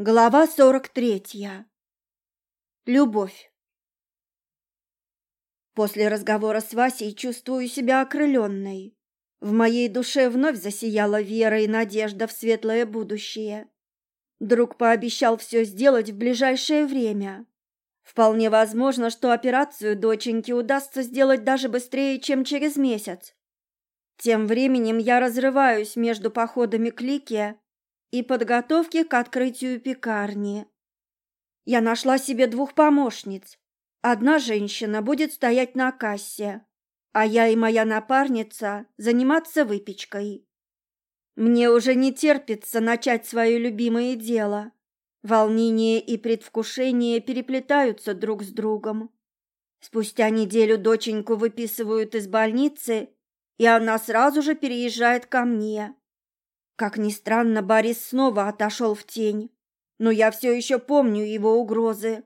Глава сорок третья. Любовь. После разговора с Васей чувствую себя окрыленной. В моей душе вновь засияла вера и надежда в светлое будущее. Друг пообещал все сделать в ближайшее время. Вполне возможно, что операцию доченьки удастся сделать даже быстрее, чем через месяц. Тем временем я разрываюсь между походами к Лике и подготовки к открытию пекарни. Я нашла себе двух помощниц. Одна женщина будет стоять на кассе, а я и моя напарница заниматься выпечкой. Мне уже не терпится начать свое любимое дело. Волнение и предвкушение переплетаются друг с другом. Спустя неделю доченьку выписывают из больницы, и она сразу же переезжает ко мне. Как ни странно, Борис снова отошел в тень, но я все еще помню его угрозы,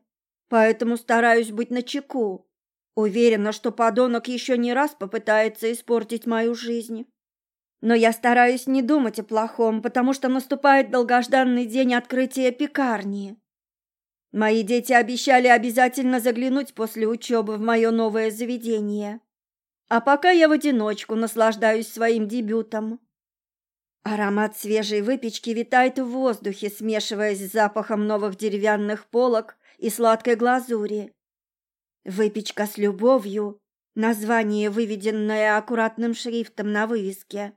поэтому стараюсь быть начеку. Уверена, что подонок еще не раз попытается испортить мою жизнь. Но я стараюсь не думать о плохом, потому что наступает долгожданный день открытия пекарни. Мои дети обещали обязательно заглянуть после учебы в мое новое заведение. А пока я в одиночку наслаждаюсь своим дебютом. Аромат свежей выпечки витает в воздухе, смешиваясь с запахом новых деревянных полок и сладкой глазури. Выпечка с любовью, название, выведенное аккуратным шрифтом на вывеске,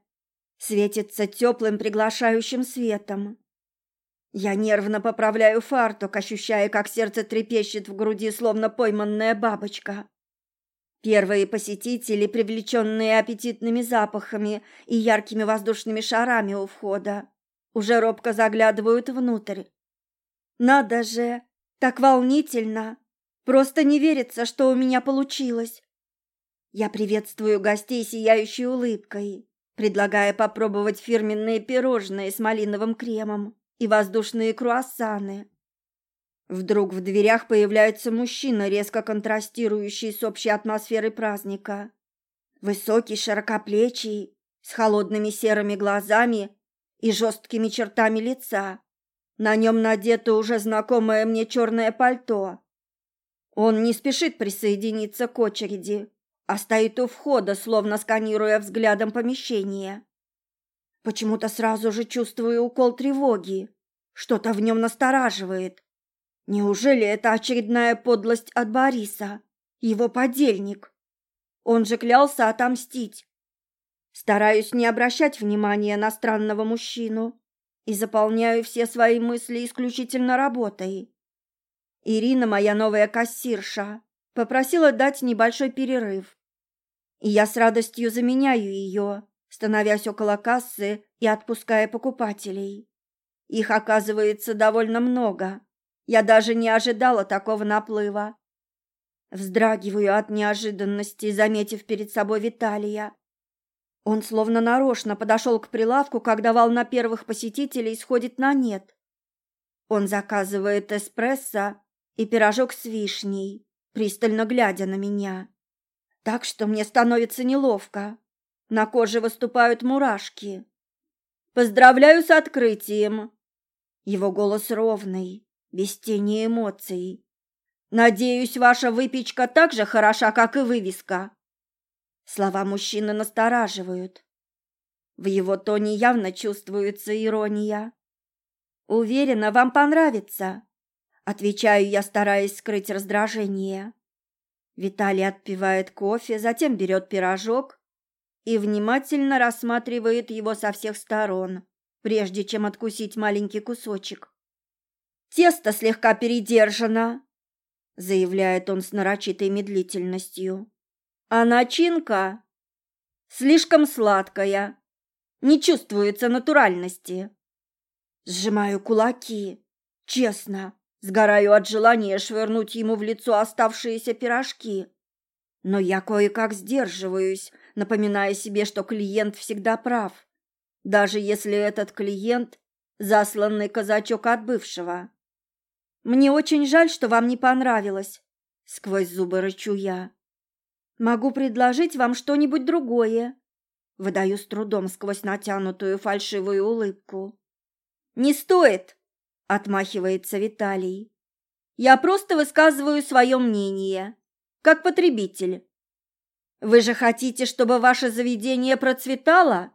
светится теплым приглашающим светом. Я нервно поправляю фартук, ощущая, как сердце трепещет в груди, словно пойманная бабочка. Первые посетители, привлеченные аппетитными запахами и яркими воздушными шарами у входа, уже робко заглядывают внутрь. Надо же, так волнительно! Просто не верится, что у меня получилось. Я приветствую гостей сияющей улыбкой, предлагая попробовать фирменные пирожные с малиновым кремом и воздушные круассаны. Вдруг в дверях появляется мужчина, резко контрастирующий с общей атмосферой праздника. Высокий, широкоплечий, с холодными серыми глазами и жесткими чертами лица. На нем надето уже знакомое мне черное пальто. Он не спешит присоединиться к очереди, а стоит у входа, словно сканируя взглядом помещение. Почему-то сразу же чувствую укол тревоги. Что-то в нем настораживает. Неужели это очередная подлость от Бориса, его подельник? Он же клялся отомстить. Стараюсь не обращать внимания на странного мужчину и заполняю все свои мысли исключительно работой. Ирина, моя новая кассирша, попросила дать небольшой перерыв. И я с радостью заменяю ее, становясь около кассы и отпуская покупателей. Их оказывается довольно много. Я даже не ожидала такого наплыва. Вздрагиваю от неожиданности, заметив перед собой Виталия. Он словно нарочно подошел к прилавку, когда волна первых посетителей сходит на нет. Он заказывает эспрессо и пирожок с вишней, пристально глядя на меня. Так что мне становится неловко. На коже выступают мурашки. «Поздравляю с открытием!» Его голос ровный, без тени эмоций. Надеюсь, ваша выпечка так же хороша, как и вывеска. Слова мужчины настораживают. В его тоне явно чувствуется ирония. Уверена, вам понравится, отвечаю я, стараясь скрыть раздражение. Виталий отпивает кофе, затем берет пирожок и внимательно рассматривает его со всех сторон, прежде чем откусить маленький кусочек. Тесто слегка передержано, заявляет он с нарочитой медлительностью. А начинка слишком сладкая, не чувствуется натуральности. Сжимаю кулаки, честно, сгораю от желания швырнуть ему в лицо оставшиеся пирожки. Но я кое-как сдерживаюсь, напоминая себе, что клиент всегда прав, даже если этот клиент – засланный казачок от бывшего. Мне очень жаль, что вам не понравилось, сквозь зубы рычу я. Могу предложить вам что-нибудь другое. Выдаю с трудом сквозь натянутую фальшивую улыбку. Не стоит, отмахивается Виталий. Я просто высказываю свое мнение, как потребитель. Вы же хотите, чтобы ваше заведение процветало?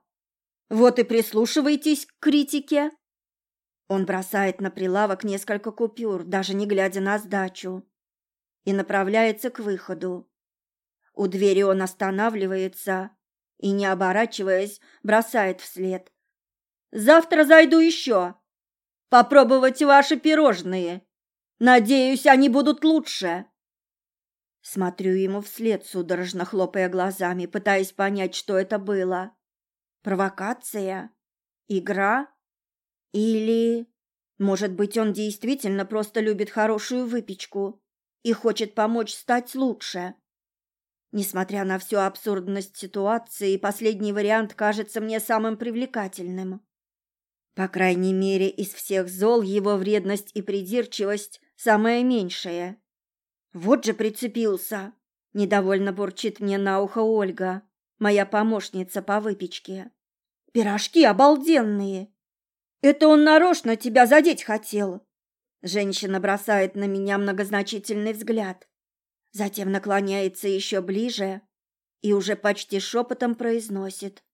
Вот и прислушивайтесь к критике. Он бросает на прилавок несколько купюр, даже не глядя на сдачу, и направляется к выходу. У двери он останавливается и, не оборачиваясь, бросает вслед. «Завтра зайду еще. Попробовать ваши пирожные. Надеюсь, они будут лучше». Смотрю ему вслед, судорожно хлопая глазами, пытаясь понять, что это было. Провокация? Игра? Или, может быть, он действительно просто любит хорошую выпечку и хочет помочь стать лучше? Несмотря на всю абсурдность ситуации, последний вариант кажется мне самым привлекательным. По крайней мере, из всех зол его вредность и придирчивость самое меньшее. Вот же прицепился. Недовольно бурчит мне на ухо Ольга, моя помощница по выпечке. Пирожки обалденные. Это он нарочно тебя задеть хотел. Женщина бросает на меня многозначительный взгляд. Затем наклоняется еще ближе и уже почти шепотом произносит.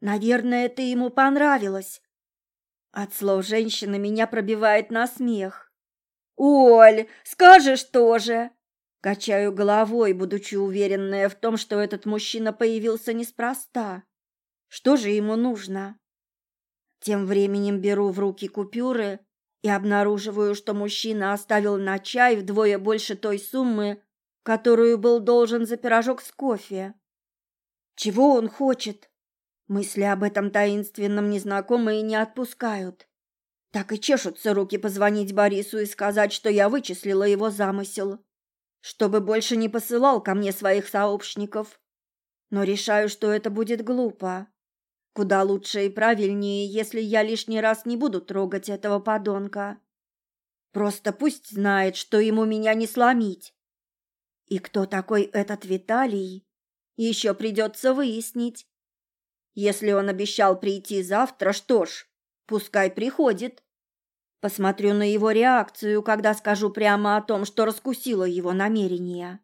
«Наверное, ты ему понравилась». От слов женщины меня пробивает на смех. «Оль, скажешь тоже!» Качаю головой, будучи уверенная в том, что этот мужчина появился неспроста. Что же ему нужно? Тем временем беру в руки купюры и обнаруживаю, что мужчина оставил на чай вдвое больше той суммы, которую был должен за пирожок с кофе. Чего он хочет? Мысли об этом таинственном незнакомые не отпускают. Так и чешутся руки позвонить Борису и сказать, что я вычислила его замысел, чтобы больше не посылал ко мне своих сообщников. Но решаю, что это будет глупо. Куда лучше и правильнее, если я лишний раз не буду трогать этого подонка. Просто пусть знает, что ему меня не сломить. И кто такой этот Виталий, еще придется выяснить. Если он обещал прийти завтра, что ж, пускай приходит. Посмотрю на его реакцию, когда скажу прямо о том, что раскусила его намерения.